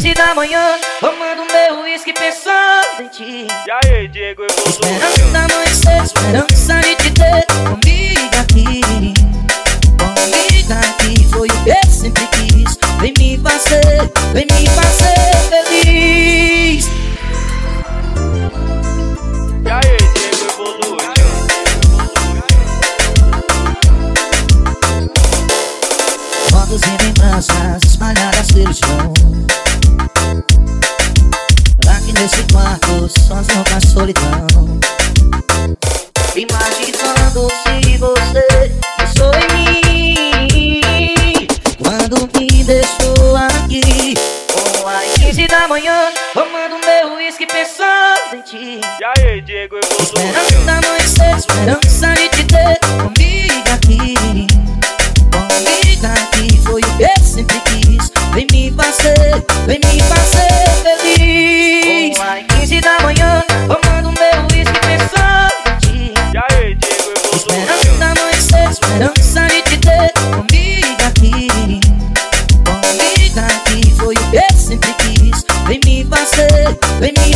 15 da manhã, tomando meu uísque pensando em ti. E aí, Diego Esperando amanhecer, esperança de te ter comigo aqui. Comigo aqui foi o que eu sempre quis. Vem me fazer, vem me fazer feliz. E aí, Diego Evolution? Fotos e lembranças espalhadas pelo chão. Quarto, sozinho com a solidão. Imaginando se você pensou em mim Quando me deixou aqui Com as 15 da manhã Tomando meu uísque pensando em ti E aí, Diego Evolution? Esperando amanhecer, Esperando amanhecer, esperança de te ter comigo aqui. Comigo aqui foi o que eu sempre quis. Vem me fazer, vem me